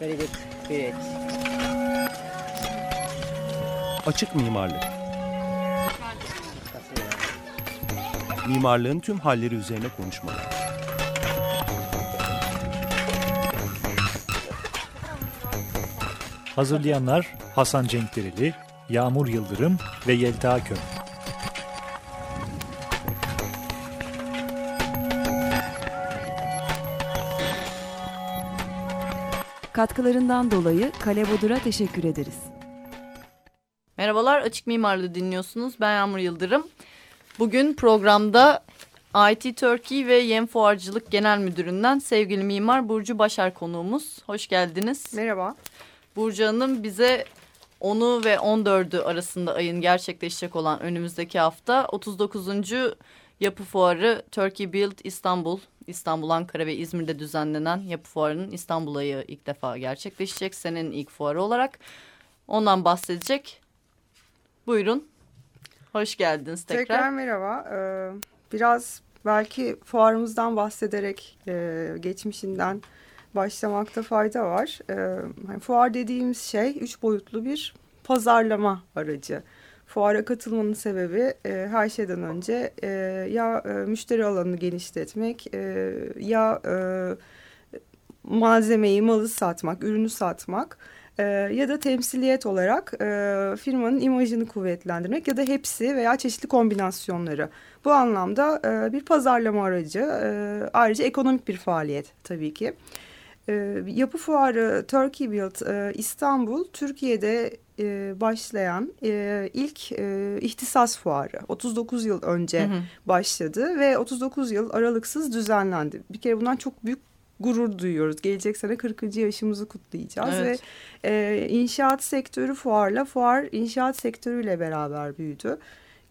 Very good. Great. Açık mimarlık. Mimarlığın tüm halleri üzerine konuşmalar. Hazırlayanlar Hasan Cenkdereli, Yağmur Yıldırım ve Yelta Köm. Katkılarından dolayı Kale Bodur'a teşekkür ederiz. Merhabalar, Açık Mimarlığı dinliyorsunuz. Ben Yağmur Yıldırım. Bugün programda IT Turkey ve Yem Fuarcılık Genel Müdürü'nden sevgili mimar Burcu Başar konuğumuz. Hoş geldiniz. Merhaba. Burcu Hanım bize 10'u ve 14'ü arasında ayın gerçekleşecek olan önümüzdeki hafta 39. Yapı Fuarı Turkey Build İstanbul, İstanbul, Ankara ve İzmir'de düzenlenen Yapı Fuarı'nın İstanbul ayı ilk defa gerçekleşecek. Senenin ilk fuarı olarak. Ondan bahsedecek. Buyurun. Hoş geldiniz tekrar. Tekrar merhaba. Ee, biraz belki fuarımızdan bahsederek e, geçmişinden başlamakta fayda var. Ee, hani fuar dediğimiz şey üç boyutlu bir pazarlama aracı. Fuara katılmanın sebebi e, her şeyden önce e, ya e, müşteri alanını genişletmek e, ya e, malzemeyi, malı satmak, ürünü satmak e, ya da temsiliyet olarak e, firmanın imajını kuvvetlendirmek ya da hepsi veya çeşitli kombinasyonları. Bu anlamda e, bir pazarlama aracı, e, ayrıca ekonomik bir faaliyet tabii ki. E, yapı fuarı Turkey Build e, İstanbul, Türkiye'de e, başlayan e, ilk e, ihtisas fuarı. 39 yıl önce hı hı. başladı ve 39 yıl aralıksız düzenlendi. Bir kere bundan çok büyük gurur duyuyoruz. Gelecek sene 40. yaşımızı kutlayacağız evet. ve e, inşaat sektörü fuarla fuar inşaat sektörüyle beraber büyüdü.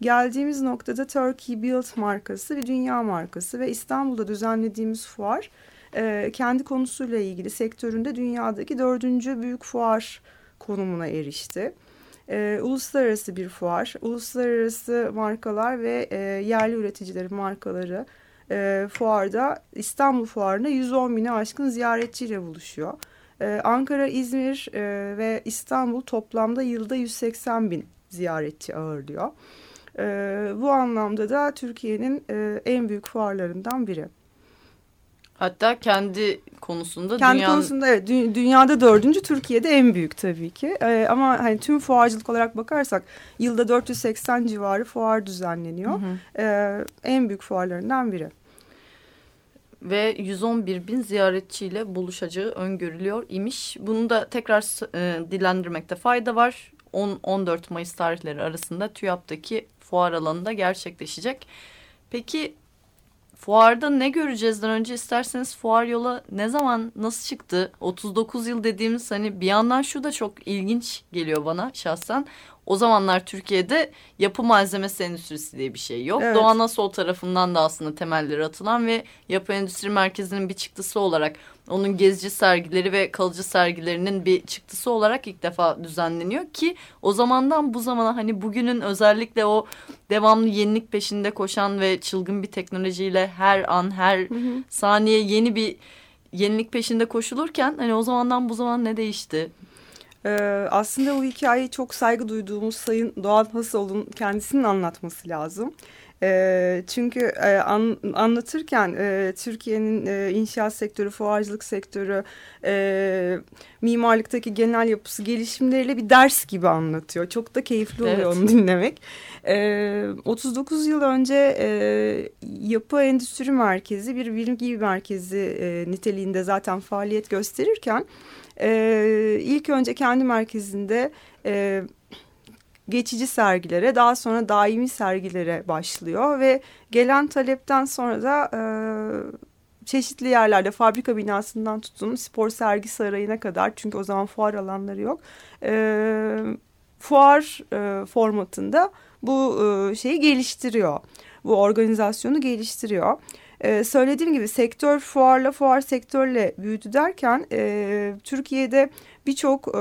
Geldiğimiz noktada Turkey Build markası bir dünya markası ve İstanbul'da düzenlediğimiz fuar e, kendi konusuyla ilgili sektöründe dünyadaki dördüncü büyük fuar konumuna erişti. E, uluslararası bir fuar, uluslararası markalar ve e, yerli üreticilerin markaları e, fuarda İstanbul Fuarı'nda 110 bini aşkın ziyaretçiyle buluşuyor. E, Ankara, İzmir e, ve İstanbul toplamda yılda 180 bin ziyaretçi ağırlıyor. E, bu anlamda da Türkiye'nin e, en büyük fuarlarından biri. Hatta kendi konusunda kendi dünyanın... konusunda evet dü dünyada dördüncü Türkiye'de en büyük tabii ki ee, ama hani tüm fuarcılık olarak bakarsak yılda 480 civarı fuar düzenleniyor hı hı. Ee, en büyük fuarlarından biri ve 111 bin ziyaretçiyle buluşacağı öngörülüyor imiş. Bunu da tekrar e, dilendirmekte fayda var. 10-14 Mayıs tarihleri arasında TÜYAP'taki fuar alanında gerçekleşecek. Peki fuarda ne göreceğizden önce isterseniz fuar yola ne zaman nasıl çıktı? 39 yıl dediğimiz hani bir yandan şu da çok ilginç geliyor bana şahsen. O zamanlar Türkiye'de yapı malzemesi endüstrisi diye bir şey yok. Evet. Doğu Anasol tarafından da aslında temelleri atılan ve yapı endüstri merkezinin bir çıktısı olarak onun gezici sergileri ve kalıcı sergilerinin bir çıktısı olarak ilk defa düzenleniyor ki o zamandan bu zamana hani bugünün özellikle o devamlı yenilik peşinde koşan ve çılgın bir teknolojiyle her an her hı hı. saniye yeni bir yenilik peşinde koşulurken hani o zamandan bu zaman ne değişti? Ee, aslında bu hikayeyi çok saygı duyduğumuz Sayın Doğan Hasoğlu'nun kendisinin anlatması lazım. E, çünkü e, an, anlatırken e, Türkiye'nin e, inşaat sektörü, fuarcılık sektörü, e, mimarlıktaki genel yapısı gelişimleriyle bir ders gibi anlatıyor. Çok da keyifli oluyor evet. onu dinlemek. E, 39 yıl önce e, Yapı Endüstri Merkezi bir bilgi merkezi e, niteliğinde zaten faaliyet gösterirken... E, ilk önce kendi merkezinde e, geçici sergilere daha sonra daimi sergilere başlıyor ve gelen talepten sonra da e, çeşitli yerlerde fabrika binasından tutun spor sergi sarayına kadar çünkü o zaman fuar alanları yok e, fuar e, formatında bu e, şeyi geliştiriyor bu organizasyonu geliştiriyor. Ee, söylediğim gibi sektör fuarla fuar sektörle büyüdü derken e, Türkiye'de birçok e,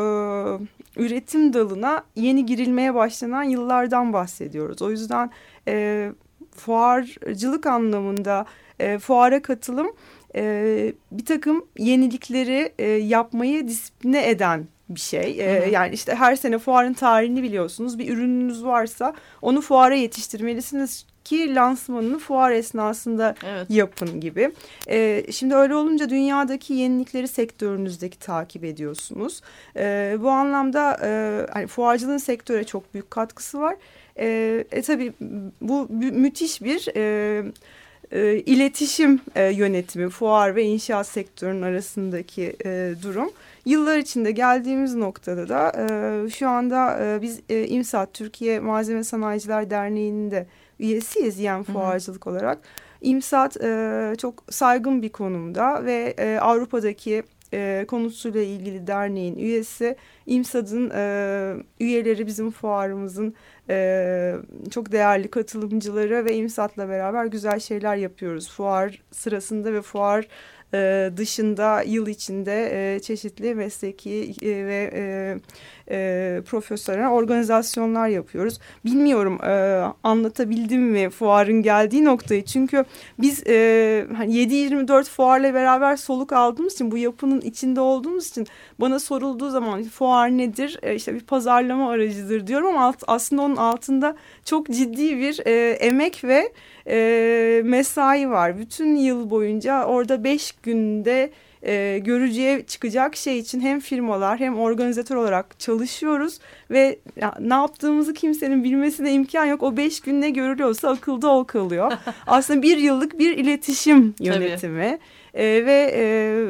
üretim dalına yeni girilmeye başlanan yıllardan bahsediyoruz. O yüzden e, fuarcılık anlamında e, fuara katılım e, bir takım yenilikleri e, yapmayı disipline eden bir şey. E, Hı hı. yani işte her sene fuarın tarihini biliyorsunuz. Bir ürününüz varsa onu fuara yetiştirmelisiniz ki lansmanını fuar esnasında Evet. yapın gibi. E, şimdi öyle olunca dünyadaki yenilikleri sektörünüzdeki takip ediyorsunuz. E, bu anlamda e, hani fuarcılığın sektöre çok büyük katkısı var. E, e, tabii bu mü- müthiş bir e, e, iletişim e, yönetimi, fuar ve inşaat sektörünün arasındaki e, durum. Yıllar içinde geldiğimiz noktada da e, şu anda e, biz e, İMSAT Türkiye Malzeme Sanayiciler Derneği'nin de üyesiyiz yem hı. fuarcılık olarak. İMSAT e, çok saygın bir konumda ve e, Avrupa'daki e, konusuyla ilgili derneğin üyesi. İMSAT'ın e, üyeleri bizim fuarımızın e, çok değerli katılımcıları ve İMSAT'la beraber güzel şeyler yapıyoruz. Fuar sırasında ve fuar e, dışında yıl içinde e, çeşitli mesleki e, ve e, profesyonel organizasyonlar yapıyoruz. Bilmiyorum anlatabildim mi fuarın geldiği noktayı çünkü biz e, hani 7-24 fuarla beraber soluk aldığımız için bu yapının içinde olduğumuz için bana sorulduğu zaman fuar nedir e, işte bir pazarlama aracıdır diyorum ama aslında onun altında çok ciddi bir emek ve e, mesai var. Bütün yıl boyunca orada beş günde e, görücüye çıkacak şey için hem firmalar hem organizatör olarak çalışıyoruz ve ya, ne yaptığımızı kimsenin bilmesine imkan yok. O beş gün ne görülüyorsa akılda o kalıyor. Aslında bir yıllık bir iletişim yönetimi E, ve e,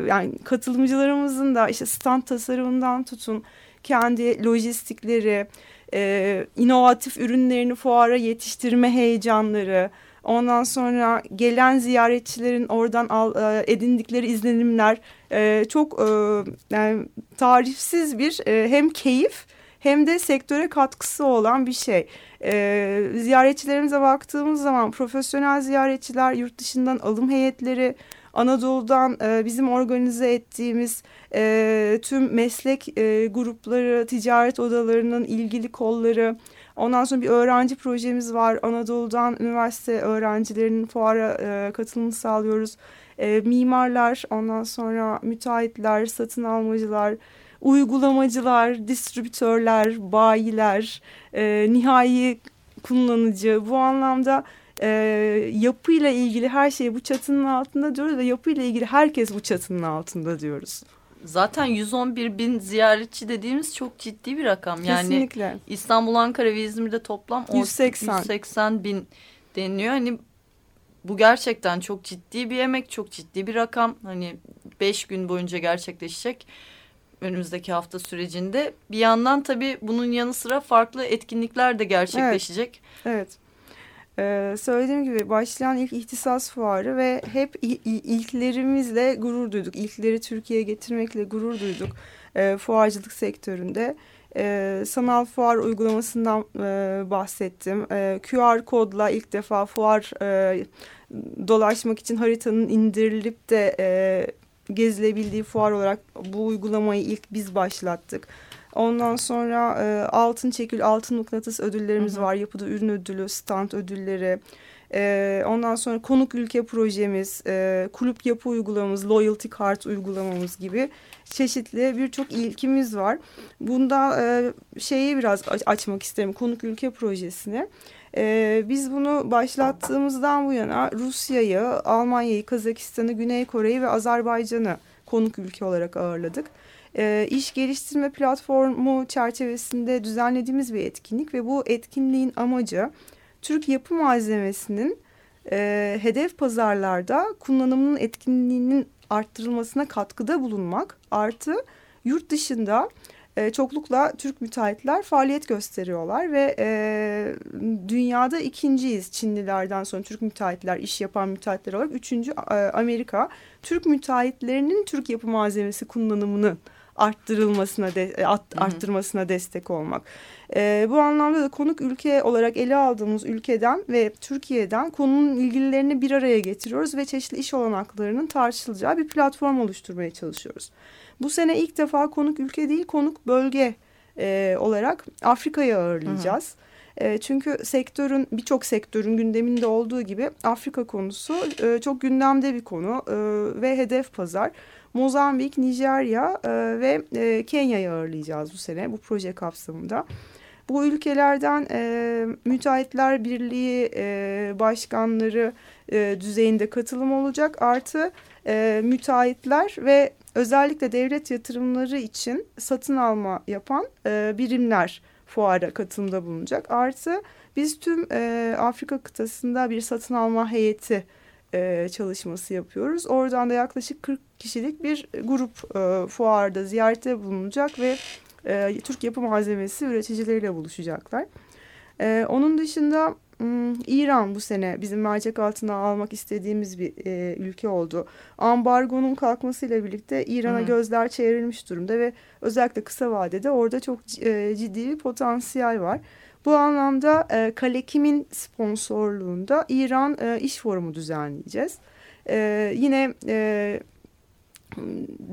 yani katılımcılarımızın da işte stand tasarımından tutun kendi lojistikleri, e, inovatif ürünlerini fuara yetiştirme heyecanları, ondan sonra gelen ziyaretçilerin oradan al, e, edindikleri izlenimler e, çok e, yani tarifsiz bir hem keyif hem de sektöre katkısı olan bir şey. Ziyaretçilerimize baktığımız zaman profesyonel ziyaretçiler, yurt dışından alım heyetleri, Anadolu'dan bizim organize ettiğimiz tüm meslek grupları, ticaret odalarının ilgili kolları, ondan sonra bir öğrenci projemiz var. Anadolu'dan üniversite öğrencilerinin fuara e, katılımını sağlıyoruz. E, mimarlar, ondan sonra müteahhitler, satın almacılar, uygulamacılar, distribütörler, bayiler, e, nihai kullanıcı bu anlamda e, yapıyla ilgili her şey bu çatının altında diyoruz ve yapıyla ilgili herkes bu çatının altında diyoruz. Zaten 111 bin ziyaretçi dediğimiz çok ciddi bir rakam. Yani Kesinlikle. İstanbul, Ankara ve İzmir'de toplam or- 180. 180 bin deniliyor. Hani bu gerçekten çok ciddi bir emek, çok ciddi bir rakam. Hani 5 gün boyunca gerçekleşecek önümüzdeki hafta sürecinde. Bir yandan tabii bunun yanı sıra farklı etkinlikler de gerçekleşecek. Evet. Ee, söylediğim gibi başlayan ilk ihtisas fuarı ve hep il- il- ilklerimizle gurur duyduk. İlkleri Türkiye'ye getirmekle gurur duyduk e, fuarcılık sektöründe. E, sanal fuar uygulamasından e, bahsettim. E, QR kodla ilk defa fuar e, dolaşmak için haritanın indirilip de e, gezilebildiği fuar olarak bu uygulamayı ilk biz başlattık. Ondan sonra e, altın çekil, altın mıknatıs ödüllerimiz Hı hı. var. Yapıda ürün ödülü, stand ödülleri. E, ondan sonra konuk ülke projemiz, e, kulüp yapı uygulamamız, loyalty card uygulamamız gibi çeşitli birçok ilkimiz var. Bunda e, şeyi biraz aç- açmak isterim konuk ülke projesini. E, biz bunu başlattığımızdan bu yana Rusya'yı, Almanya'yı, Kazakistan'ı, Güney Kore'yi ve Azerbaycan'ı konuk ülke olarak ağırladık e, iş geliştirme platformu çerçevesinde düzenlediğimiz bir etkinlik ve bu etkinliğin amacı Türk yapı malzemesinin e, hedef pazarlarda kullanımının etkinliğinin arttırılmasına katkıda bulunmak artı yurt dışında e, çoklukla Türk müteahhitler faaliyet gösteriyorlar ve e, dünyada ikinciyiz Çinlilerden sonra Türk müteahhitler iş yapan müteahhitler olarak. Üçüncü e, Amerika Türk müteahhitlerinin Türk yapı malzemesi kullanımını arttırılmasına de, e, Hı hı. arttırmasına destek olmak. E, bu anlamda da konuk ülke olarak ele aldığımız ülkeden ve Türkiye'den konunun ilgililerini bir araya getiriyoruz ve çeşitli iş olanaklarının tartışılacağı bir platform oluşturmaya çalışıyoruz. Bu sene ilk defa konuk ülke değil konuk bölge e, olarak Afrika'yı ağırlayacağız. E, çünkü sektörün birçok sektörün gündeminde olduğu gibi Afrika konusu e, çok gündemde bir konu e, ve hedef pazar. Mozambik, Nijerya e, ve e, Kenya'yı ağırlayacağız bu sene bu proje kapsamında. Bu ülkelerden e, Müteahhitler Birliği e, başkanları e, düzeyinde katılım olacak. Artı e, müteahhitler ve özellikle devlet yatırımları için satın alma yapan e, birimler fuara katılımda bulunacak. Artı biz tüm e, Afrika kıtasında bir satın alma heyeti e, çalışması yapıyoruz. Oradan da yaklaşık 40 kişilik bir grup e, fuarda ziyarete bulunacak ve e, Türk yapı malzemesi üreticileriyle buluşacaklar. E, onun dışında Hmm, İran bu sene bizim mercek altına almak istediğimiz bir e, ülke oldu. Ambargonun kalkmasıyla birlikte İran'a gözler çevrilmiş durumda ve özellikle kısa vadede orada çok e, ciddi bir potansiyel var. Bu anlamda e, Kalekim'in sponsorluğunda İran e, iş forumu düzenleyeceğiz. E, yine e,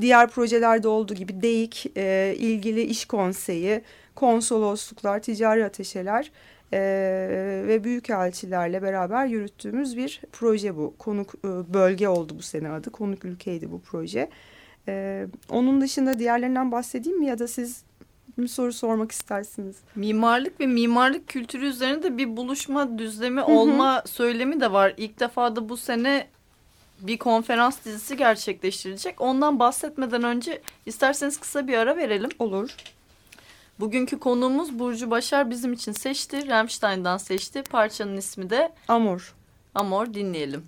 diğer projelerde olduğu gibi DEİK, e, ilgili iş konseyi, konsolosluklar, ticari ateşeler e, ve büyükelçilerle beraber yürüttüğümüz bir proje bu. Konuk e, bölge oldu bu sene adı. Konuk ülkeydi bu proje. E, onun dışında diğerlerinden bahsedeyim mi ya da siz bir soru sormak istersiniz? Mimarlık ve mimarlık kültürü üzerinde bir buluşma düzlemi Hı -hı. olma söylemi de var. İlk defa da bu sene bir konferans dizisi gerçekleştirilecek. Ondan bahsetmeden önce isterseniz kısa bir ara verelim. Olur. Bugünkü konuğumuz Burcu Başar bizim için seçti. Rammstein'dan seçti. Parçanın ismi de Amor. Amor dinleyelim.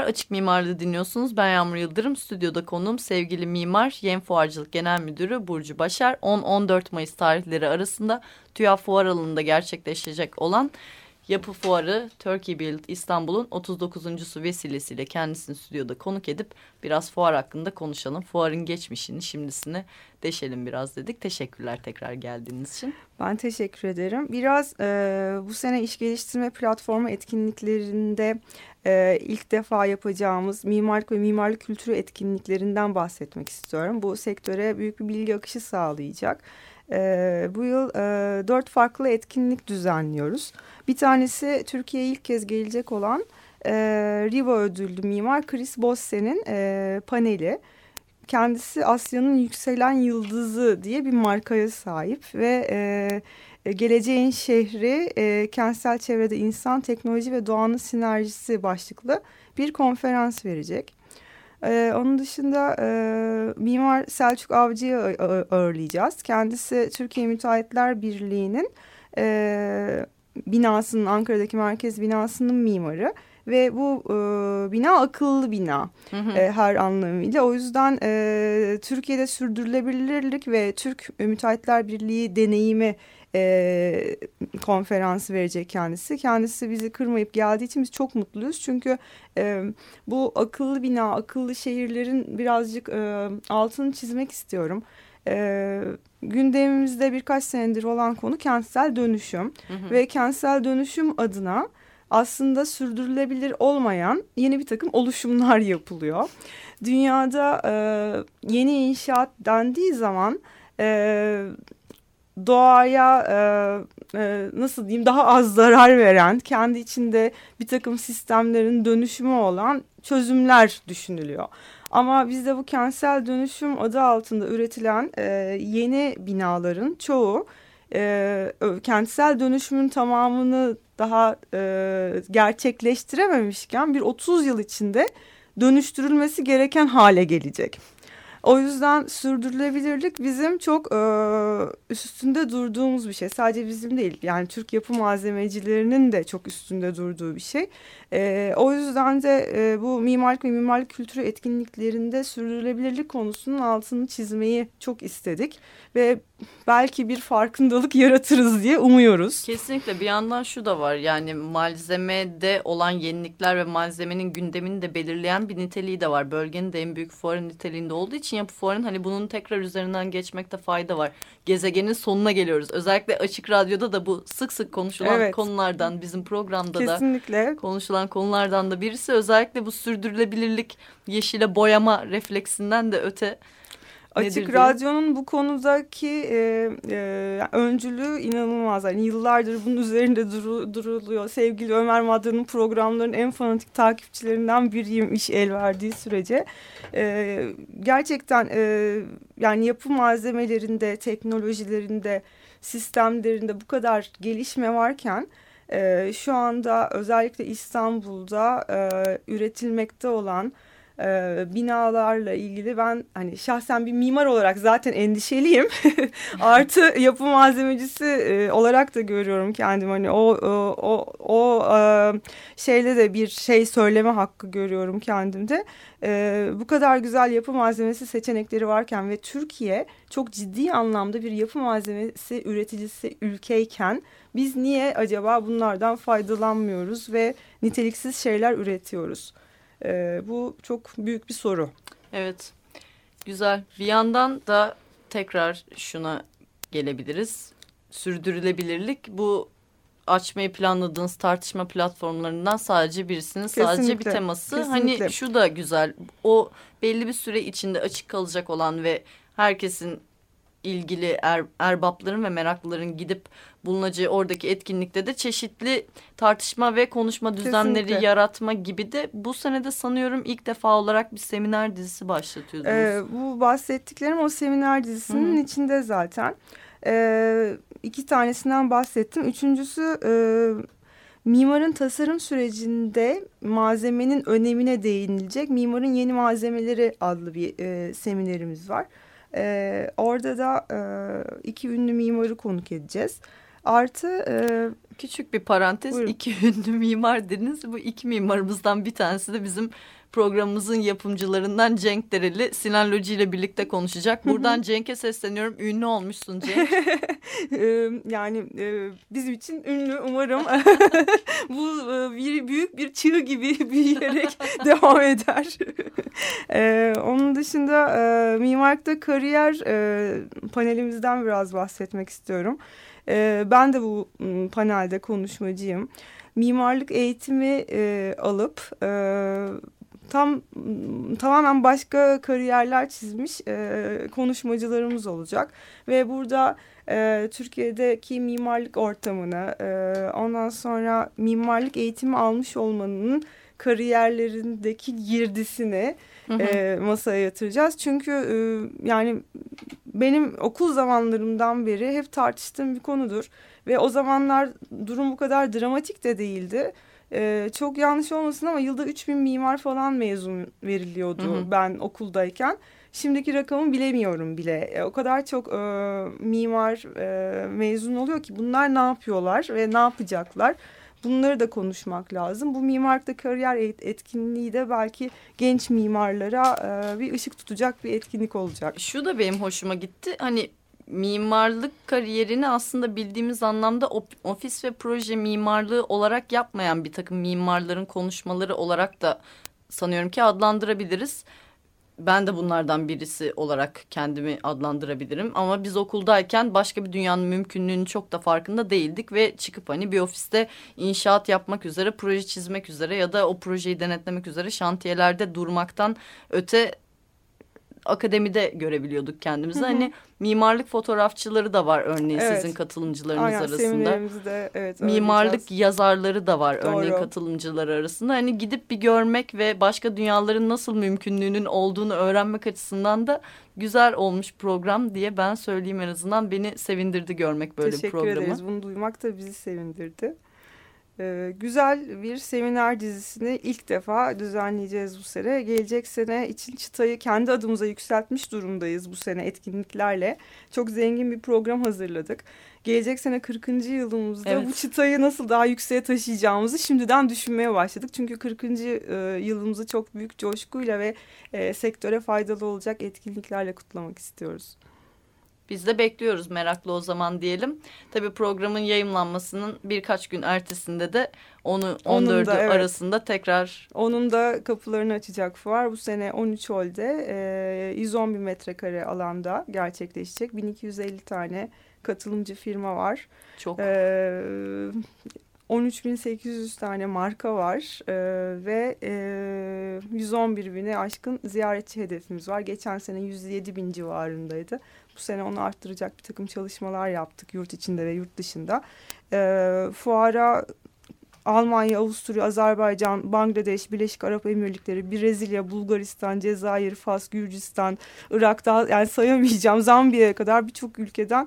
Merhabalar, Açık Mimarlığı dinliyorsunuz. Ben Yağmur Yıldırım. Stüdyoda konuğum sevgili mimar, Yem Fuarcılık Genel Müdürü Burcu Başar. 10-14 Mayıs tarihleri arasında TÜYAP Fuar alanında gerçekleşecek olan Yapı Fuarı Turkey Build İstanbul'un 39.sü vesilesiyle kendisini stüdyoda konuk edip biraz fuar hakkında konuşalım. Fuarın geçmişini, şimdisini deşelim biraz dedik. Teşekkürler tekrar geldiğiniz için. Ben teşekkür ederim. Biraz e, bu sene iş geliştirme platformu etkinliklerinde e, ilk defa yapacağımız mimarlık ve mimarlık kültürü etkinliklerinden bahsetmek istiyorum. Bu sektöre büyük bir bilgi akışı sağlayacak. E, bu yıl e, dört farklı etkinlik düzenliyoruz. Bir tanesi Türkiye'ye ilk kez gelecek olan e, Riva ödüllü mimar Chris Bosse'nin e, paneli. Kendisi Asya'nın yükselen yıldızı diye bir markaya sahip ve e, geleceğin şehri e, kentsel çevrede insan, teknoloji ve doğanın sinerjisi başlıklı bir konferans verecek. Ee, onun dışında e, Mimar Selçuk Avcı'yı ağırlayacağız. Kendisi Türkiye Müteahhitler Birliği'nin e, binasının Ankara'daki merkez binasının mimarı ve bu e, bina akıllı bina hı hı. E, her anlamıyla. O yüzden e, Türkiye'de sürdürülebilirlik ve Türk Müteahhitler Birliği deneyimi e, konferansı verecek kendisi. Kendisi bizi kırmayıp geldiği için biz çok mutluyuz. Çünkü e, bu akıllı bina, akıllı şehirlerin birazcık e, altını çizmek istiyorum. E, gündemimizde birkaç senedir olan konu kentsel dönüşüm. Hı hı. Ve kentsel dönüşüm adına aslında sürdürülebilir olmayan yeni bir takım oluşumlar yapılıyor. Dünyada e, yeni inşaat dendiği zaman e, doğaya e, e, nasıl diyeyim daha az zarar veren kendi içinde bir takım sistemlerin dönüşümü olan çözümler düşünülüyor. Ama bizde bu kentsel dönüşüm adı altında üretilen e, yeni binaların çoğu e, kentsel dönüşümün tamamını daha e, gerçekleştirememişken bir 30 yıl içinde dönüştürülmesi gereken hale gelecek. O yüzden sürdürülebilirlik bizim çok e, üstünde durduğumuz bir şey. Sadece bizim değil yani Türk yapı malzemecilerinin de çok üstünde durduğu bir şey. E, o yüzden de e, bu mimarlık ve mimarlık kültürü etkinliklerinde sürdürülebilirlik konusunun altını çizmeyi çok istedik. Ve belki bir farkındalık yaratırız diye umuyoruz. Kesinlikle bir yandan şu da var yani malzemede olan yenilikler ve malzemenin gündemini de belirleyen bir niteliği de var. Bölgenin de en büyük fuarın niteliğinde olduğu için yapı fuarın hani bunun tekrar üzerinden geçmekte fayda var. Gezegenin sonuna geliyoruz. Özellikle Açık Radyo'da da bu sık sık konuşulan evet. konulardan bizim programda Kesinlikle. da konuşulan konulardan da birisi. Özellikle bu sürdürülebilirlik yeşile boyama refleksinden de öte Açık Nedir Radyo'nun diye? bu konudaki e, e, öncülüğü inanılmaz. Yani yıllardır bunun üzerinde duru, duruluyor. Sevgili Ömer Madra'nın programlarının en fanatik takipçilerinden biriyim iş el verdiği sürece. E, gerçekten e, yani yapı malzemelerinde, teknolojilerinde, sistemlerinde bu kadar gelişme varken... E, şu anda özellikle İstanbul'da e, üretilmekte olan e, binalarla ilgili ben hani şahsen bir mimar olarak zaten endişeliyim. Artı yapı malzemecisi e, olarak da görüyorum kendimi hani o o o, o e, şeyle de bir şey söyleme hakkı görüyorum kendimde. E, bu kadar güzel yapı malzemesi seçenekleri varken ve Türkiye çok ciddi anlamda bir yapı malzemesi üreticisi ülkeyken biz niye acaba bunlardan faydalanmıyoruz ve niteliksiz şeyler üretiyoruz? E, bu çok büyük bir soru. Evet, güzel. Bir yandan da tekrar şuna gelebiliriz. Sürdürülebilirlik bu açmayı planladığınız tartışma platformlarından sadece birisinin Kesinlikle. sadece bir teması. Kesinlikle. Hani şu da güzel. O belli bir süre içinde açık kalacak olan ve herkesin ilgili er, erbapların ve meraklıların gidip bulunacağı oradaki etkinlikte de çeşitli tartışma ve konuşma düzenleri Kesinlikle. yaratma gibi de bu senede sanıyorum ilk defa olarak bir seminer dizisi başlatıyordunuz. Ee, bu bahsettiklerim o seminer dizisinin Hı içinde zaten. Ee, iki tanesinden bahsettim. Üçüncüsü e, mimarın tasarım sürecinde malzemenin önemine değinilecek. Mimarın Yeni Malzemeleri adlı bir e, seminerimiz var. E, orada da e, iki ünlü mimarı konuk edeceğiz. Artı e, küçük bir parantez buyurun. iki ünlü mimar dediniz. Bu iki mimarımızdan bir tanesi de bizim programımızın yapımcılarından Cenk Dereli Sinan Loci ile birlikte konuşacak. Buradan Cenk'e sesleniyorum. Ünlü olmuşsun Cenk. Ee, yani e, bizim için ünlü umarım bu e, bir büyük bir çığ gibi büyüyerek devam eder. Onun dışında e, mimarlıkta kariyer e, panelimizden biraz bahsetmek istiyorum. E, ben de bu m, panelde konuşmacıyım. Mimarlık eğitimi e, alıp e, tam tamamen başka kariyerler çizmiş e, konuşmacılarımız olacak ve burada e, Türkiye'deki mimarlık ortamını e, ondan sonra mimarlık eğitimi almış olmanın kariyerlerindeki girdisini e, masaya yatıracağız. Çünkü e, yani benim okul zamanlarımdan beri hep tartıştığım bir konudur. Ve o zamanlar durum bu kadar dramatik de değildi. E, çok yanlış olmasın ama yılda 3000 mimar falan mezun veriliyordu Hı hı. ben okuldayken. Şimdiki rakamı bilemiyorum bile. E, o kadar çok e, mimar e, mezun oluyor ki bunlar ne yapıyorlar ve ne yapacaklar? Bunları da konuşmak lazım. Bu mimarlıkta kariyer et- etkinliği de belki genç mimarlara e, bir ışık tutacak bir etkinlik olacak. Şu da benim hoşuma gitti. Hani mimarlık kariyerini aslında bildiğimiz anlamda ofis ve proje mimarlığı olarak yapmayan bir takım mimarların konuşmaları olarak da sanıyorum ki adlandırabiliriz. Ben de bunlardan birisi olarak kendimi adlandırabilirim. Ama biz okuldayken başka bir dünyanın mümkünlüğünün çok da farkında değildik. Ve çıkıp hani bir ofiste inşaat yapmak üzere, proje çizmek üzere ya da o projeyi denetlemek üzere şantiyelerde durmaktan öte akademide görebiliyorduk kendimizi. Hı hı. Hani mimarlık fotoğrafçıları da var örneğin Evet. sizin katılımcılarınız Aynen arasında. seminerimizde evet Mimarlık yazarları da var örneğin Doğru. katılımcıları arasında. Hani gidip bir görmek ve başka dünyaların nasıl mümkünlüğünün olduğunu öğrenmek açısından da güzel olmuş program diye ben söyleyeyim en azından. Beni sevindirdi görmek böyle bir Teşekkür programı. ederiz. Bunu duymak da bizi sevindirdi. Ee, güzel bir seminer dizisini ilk defa düzenleyeceğiz bu sene. Gelecek sene için çıtayı kendi adımıza yükseltmiş durumdayız bu sene etkinliklerle. Çok zengin bir program hazırladık. Gelecek sene 40. yılımızda Evet. bu çıtayı nasıl daha yükseğe taşıyacağımızı şimdiden düşünmeye başladık. Çünkü 40. e, yılımızı çok büyük coşkuyla ve e, sektöre faydalı olacak etkinliklerle kutlamak istiyoruz. Biz de bekliyoruz meraklı o zaman diyelim. Tabii programın yayımlanmasının birkaç gün ertesinde de onu Onun 14'ü da, evet. arasında tekrar Onun da kapılarını açacak fuar bu sene 13 Hol'de e, 111 metrekare alanda gerçekleşecek. 1250 tane katılımcı firma var. çok E, 13.800 tane marka var e, ve e, 111 bine aşkın ziyaretçi hedefimiz var. Geçen sene 107 bin civarındaydı. Bu sene onu arttıracak bir takım çalışmalar yaptık yurt içinde ve yurt dışında. E, fuara Almanya, Avusturya, Azerbaycan, Bangladeş, Birleşik Arap Emirlikleri, Brezilya, Bulgaristan, Cezayir, Fas, Gürcistan, Irak daha yani sayamayacağım Zambiya'ya kadar birçok ülkeden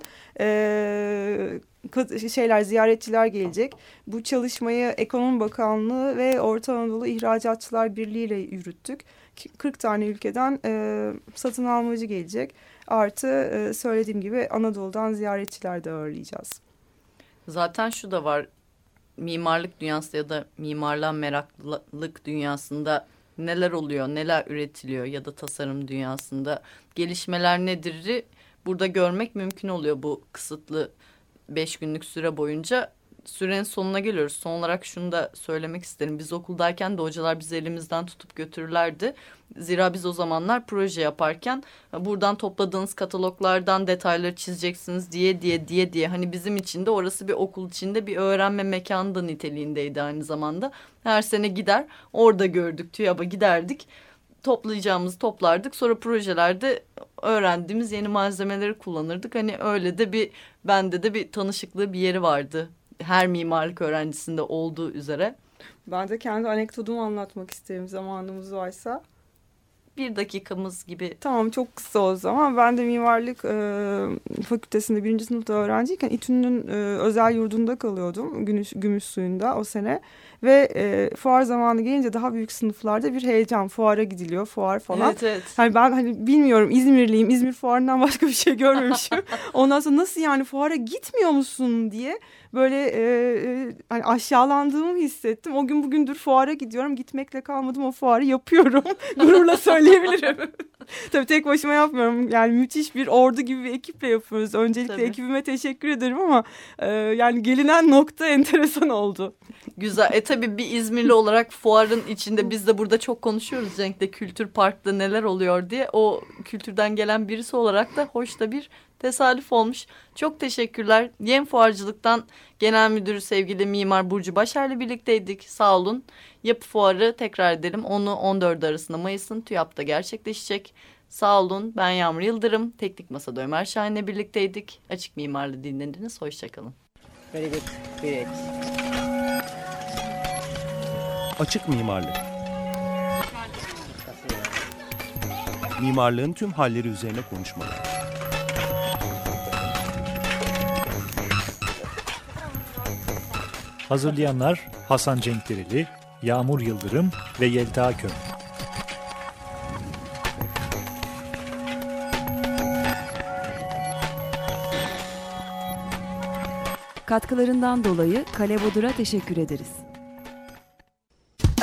kat- şeyler ziyaretçiler gelecek. Bu çalışmayı Ekonomi Bakanlığı ve Orta Anadolu İhracatçılar Birliği ile yürüttük. Ki- 40 tane ülkeden eee, satın almacı gelecek. Artı eee, söylediğim gibi Anadolu'dan ziyaretçiler de ağırlayacağız. Zaten şu da var mimarlık dünyası ya da mimarlığa meraklılık dünyasında neler oluyor, neler üretiliyor ya da tasarım dünyasında gelişmeler nedir'i burada görmek mümkün oluyor bu kısıtlı beş günlük süre boyunca. Sürenin sonuna geliyoruz. Son olarak şunu da söylemek isterim. Biz okuldayken de hocalar bizi elimizden tutup götürürlerdi. Zira biz o zamanlar proje yaparken buradan topladığınız kataloglardan detayları çizeceksiniz diye diye diye diye. Hani bizim için de orası bir okul içinde bir öğrenme mekanı da niteliğindeydi aynı zamanda. Her sene gider orada gördük TÜYAB'a giderdik. Toplayacağımızı toplardık. Sonra projelerde öğrendiğimiz yeni malzemeleri kullanırdık. Hani öyle de bir bende de bir tanışıklığı bir yeri vardı. Her mimarlık öğrencisinde olduğu üzere. Ben de kendi anekdotumu anlatmak isterim zamanımız varsa. Bir dakikamız gibi Tamam çok kısa o zaman. Ben de mimarlık e, fakültesinde birinci sınıfta öğrenciyken İTÜ'nün e, özel yurdunda kalıyordum. Gümüş, gümüş suyunda o sene. Ve e, fuar zamanı gelince daha büyük sınıflarda bir heyecan. Fuara gidiliyor, fuar falan. Evet evet. Hani ben hani bilmiyorum İzmirliyim. İzmir fuarından başka bir şey görmemişim. Ondan sonra nasıl yani fuara gitmiyor musun diye böyle e, e, hani aşağılandığımı hissettim. O gün bugündür fuara gidiyorum. Gitmekle kalmadım o fuarı yapıyorum. Gururla söyleyebilirim. Tabii tek başıma yapmıyorum. Yani müthiş bir ordu gibi bir ekiple yapıyoruz. Öncelikle Tabii. ekibime teşekkür ederim ama e, yani gelinen nokta enteresan oldu. Güzel. E tabii bir İzmirli olarak fuarın içinde biz de burada çok konuşuyoruz Cenk'te kültür parkta neler oluyor diye. O kültürden gelen birisi olarak da hoş da bir tesadüf olmuş. Çok teşekkürler. Yem Fuarcılık'tan Genel Müdürü sevgili Mimar Burcu Başar'la birlikteydik. Sağ olun. Yapı Fuarı tekrar edelim. 10'u 14 arasında Mayıs'ın TÜYAP'ta gerçekleşecek. Sağ olun. Ben Yağmur Yıldırım. Teknik Masa'da Ömer Şahin'le birlikteydik. Açık Mimarlı dinlediniz. Hoşçakalın. Very good. Great. Açık mimarlık. Mimarlığın tüm halleri üzerine konuşmalar. Hazırlayanlar Hasan Cenkdereli, Yağmur Yıldırım ve Yelta Köm. Katkılarından dolayı Kale Bodur'a teşekkür ederiz.